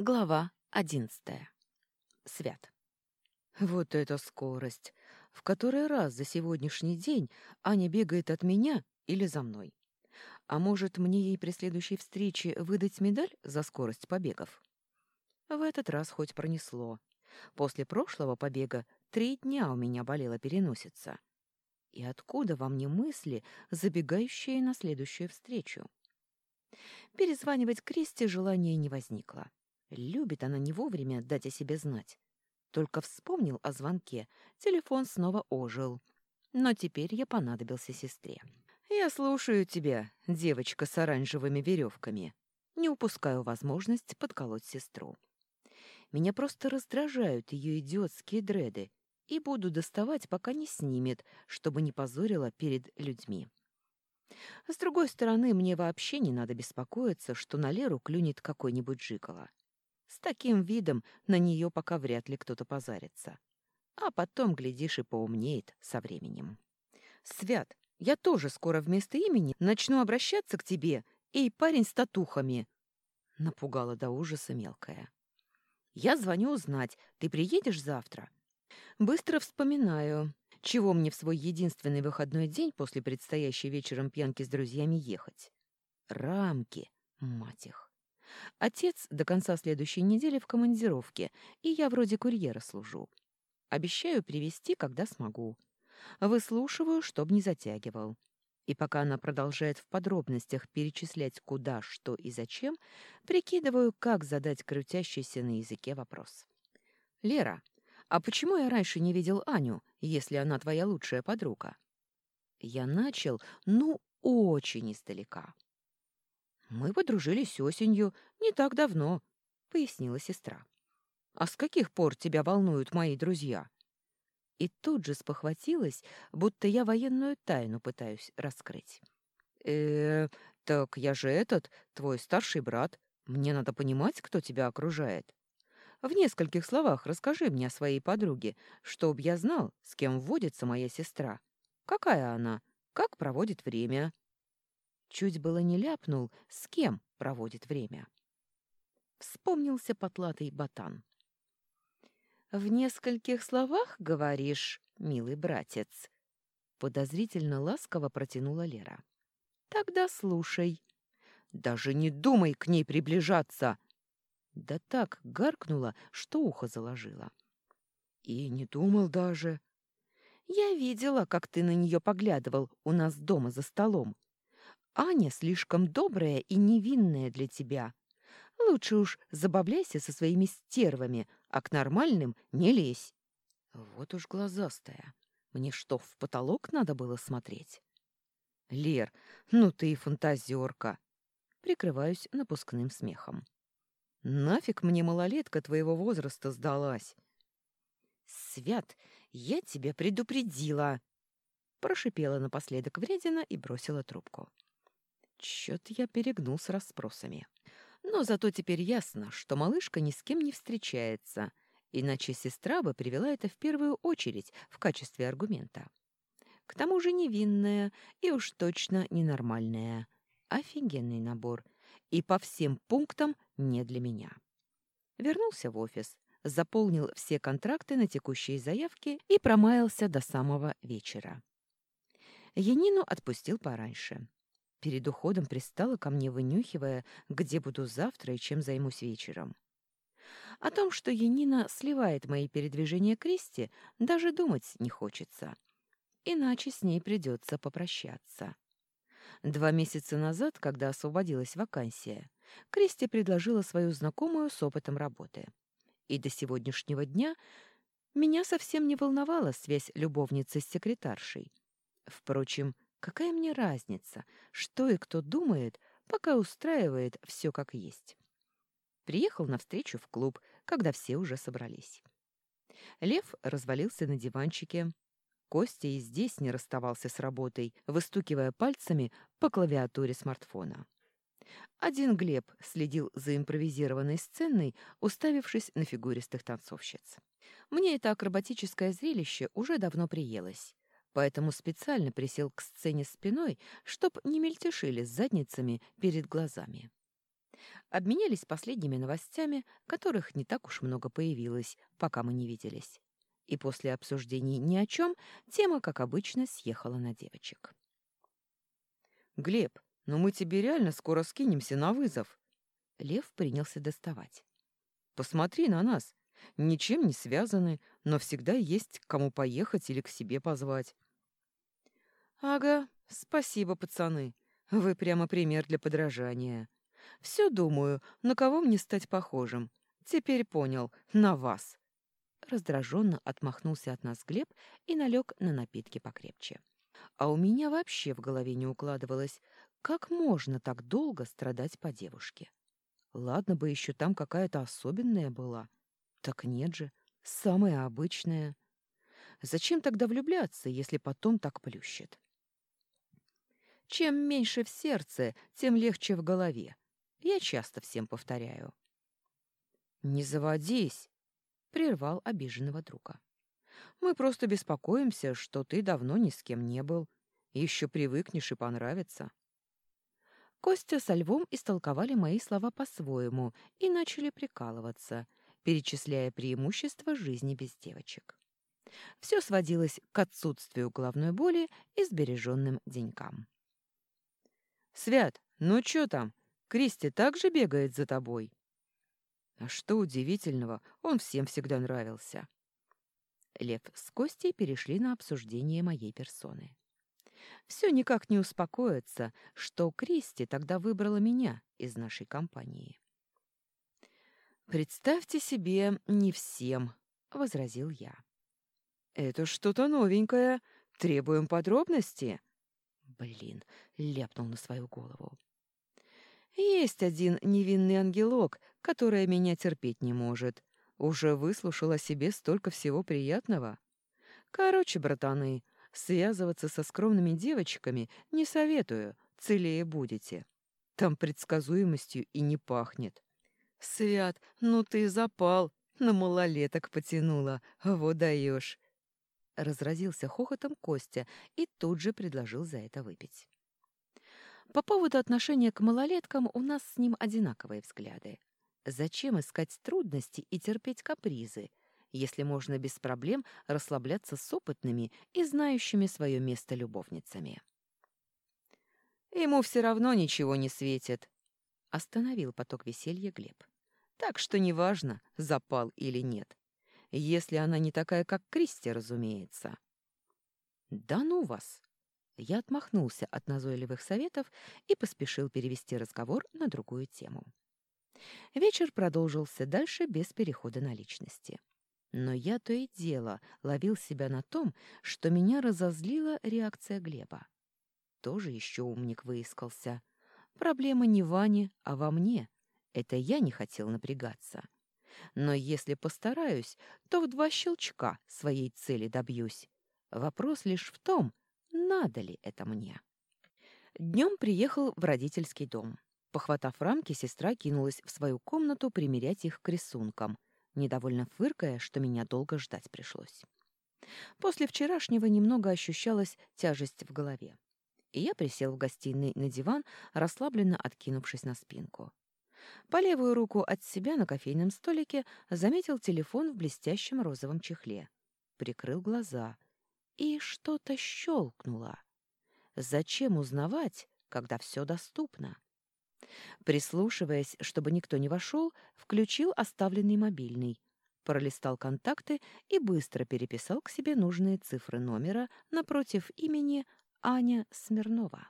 Глава одиннадцатая. Свят. Вот это скорость! В который раз за сегодняшний день Аня бегает от меня или за мной? А может, мне ей при следующей встрече выдать медаль за скорость побегов? В этот раз хоть пронесло. После прошлого побега три дня у меня болела переносица. И откуда во мне мысли, забегающие на следующую встречу? Перезванивать Кристи желания не возникло. Любит она не вовремя дать о себе знать. Только вспомнил о звонке, телефон снова ожил. Но теперь я понадобился сестре. «Я слушаю тебя, девочка с оранжевыми веревками. Не упускаю возможность подколоть сестру. Меня просто раздражают ее идиотские дреды, и буду доставать, пока не снимет, чтобы не позорила перед людьми. С другой стороны, мне вообще не надо беспокоиться, что на Леру клюнет какой-нибудь жикола. С таким видом на нее пока вряд ли кто-то позарится. А потом, глядишь, и поумнеет со временем. «Свят, я тоже скоро вместо имени начну обращаться к тебе, эй, парень с татухами!» Напугала до ужаса мелкая. «Я звоню узнать, ты приедешь завтра?» Быстро вспоминаю, чего мне в свой единственный выходной день после предстоящей вечером пьянки с друзьями ехать. Рамки, мать их. Отец до конца следующей недели в командировке, и я вроде курьера служу. Обещаю привезти, когда смогу. Выслушиваю, чтоб не затягивал. И пока она продолжает в подробностях перечислять куда, что и зачем, прикидываю, как задать крутящийся на языке вопрос. «Лера, а почему я раньше не видел Аню, если она твоя лучшая подруга?» Я начал, ну, очень издалека. «Мы подружились осенью, не так давно», — пояснила сестра. «А с каких пор тебя волнуют мои друзья?» И тут же спохватилась, будто я военную тайну пытаюсь раскрыть. э так я же этот, твой старший брат. Мне надо понимать, кто тебя окружает. В нескольких словах расскажи мне о своей подруге, чтоб я знал, с кем водится моя сестра. Какая она? Как проводит время?» Чуть было не ляпнул, с кем проводит время. Вспомнился потлатый ботан. «В нескольких словах, говоришь, милый братец?» Подозрительно ласково протянула Лера. «Тогда слушай. Даже не думай к ней приближаться!» Да так гаркнула, что ухо заложила. «И не думал даже...» «Я видела, как ты на нее поглядывал у нас дома за столом. Аня слишком добрая и невинная для тебя. Лучше уж забавляйся со своими стервами, а к нормальным не лезь. Вот уж глазастая. Мне что, в потолок надо было смотреть? Лер, ну ты и фантазерка. Прикрываюсь напускным смехом. Нафиг мне малолетка твоего возраста сдалась? Свят, я тебя предупредила. Прошипела напоследок вредина и бросила трубку. Чё-то я перегнул с расспросами. Но зато теперь ясно, что малышка ни с кем не встречается, иначе сестра бы привела это в первую очередь в качестве аргумента. К тому же невинная и уж точно ненормальная. Офигенный набор. И по всем пунктам не для меня. Вернулся в офис, заполнил все контракты на текущие заявки и промаялся до самого вечера. Янину отпустил пораньше. Перед уходом пристала ко мне, вынюхивая, где буду завтра и чем займусь вечером. О том, что Янина сливает мои передвижения Кристи, даже думать не хочется. Иначе с ней придется попрощаться. Два месяца назад, когда освободилась вакансия, Кристи предложила свою знакомую с опытом работы. И до сегодняшнего дня меня совсем не волновала связь любовницы с секретаршей. Впрочем, Какая мне разница, что и кто думает, пока устраивает все как есть. Приехал навстречу в клуб, когда все уже собрались. Лев развалился на диванчике. Костя и здесь не расставался с работой, выстукивая пальцами по клавиатуре смартфона. Один Глеб следил за импровизированной сценой, уставившись на фигуристых танцовщиц. Мне это акробатическое зрелище уже давно приелось поэтому специально присел к сцене спиной, чтоб не мельтешили с задницами перед глазами. Обменялись последними новостями, которых не так уж много появилось, пока мы не виделись. И после обсуждений ни о чем тема, как обычно, съехала на девочек. «Глеб, но ну мы тебе реально скоро скинемся на вызов!» Лев принялся доставать. «Посмотри на нас. Ничем не связаны, но всегда есть к кому поехать или к себе позвать». «Ага, спасибо, пацаны. Вы прямо пример для подражания. Все думаю, на кого мне стать похожим. Теперь понял, на вас». Раздраженно отмахнулся от нас Глеб и налег на напитки покрепче. А у меня вообще в голове не укладывалось, как можно так долго страдать по девушке. Ладно бы еще там какая-то особенная была. Так нет же, самая обычная. Зачем тогда влюбляться, если потом так плющит? Чем меньше в сердце, тем легче в голове. Я часто всем повторяю. «Не заводись!» — прервал обиженного друга. «Мы просто беспокоимся, что ты давно ни с кем не был. Еще привыкнешь и понравится». Костя со Львом истолковали мои слова по-своему и начали прикалываться, перечисляя преимущества жизни без девочек. Все сводилось к отсутствию головной боли и сбереженным денькам. «Свят, ну чё там? Кристи также бегает за тобой?» А что удивительного, он всем всегда нравился. Лев с Костей перешли на обсуждение моей персоны. Все никак не успокоится, что Кристи тогда выбрала меня из нашей компании. «Представьте себе, не всем», — возразил я. «Это что-то новенькое. Требуем подробности». Блин, ляпнул на свою голову. Есть один невинный ангелок, которая меня терпеть не может. Уже выслушала себе столько всего приятного. Короче, братаны, связываться со скромными девочками не советую, целее будете. Там предсказуемостью и не пахнет. Свят, ну ты запал, на малолеток потянула, вот даешь. Разразился хохотом Костя и тут же предложил за это выпить. По поводу отношения к малолеткам у нас с ним одинаковые взгляды. Зачем искать трудности и терпеть капризы, если можно без проблем расслабляться с опытными и знающими свое место любовницами? Ему все равно ничего не светит, — остановил поток веселья Глеб. Так что неважно, запал или нет. Если она не такая, как Кристи, разумеется. Да ну вас! Я отмахнулся от назойливых советов и поспешил перевести разговор на другую тему. Вечер продолжился дальше без перехода на личности. Но я то и дело ловил себя на том, что меня разозлила реакция Глеба. Тоже еще умник выискался. Проблема не в Ване, а во мне. Это я не хотел напрягаться. Но если постараюсь, то в два щелчка своей цели добьюсь. Вопрос лишь в том, надо ли это мне. Днем приехал в родительский дом. Похватав рамки, сестра кинулась в свою комнату примерять их к рисункам, недовольно фыркая, что меня долго ждать пришлось. После вчерашнего немного ощущалась тяжесть в голове. И я присел в гостиной на диван, расслабленно откинувшись на спинку. По левую руку от себя на кофейном столике заметил телефон в блестящем розовом чехле. Прикрыл глаза. И что-то щелкнуло. Зачем узнавать, когда все доступно? Прислушиваясь, чтобы никто не вошел, включил оставленный мобильный, пролистал контакты и быстро переписал к себе нужные цифры номера напротив имени Аня Смирнова.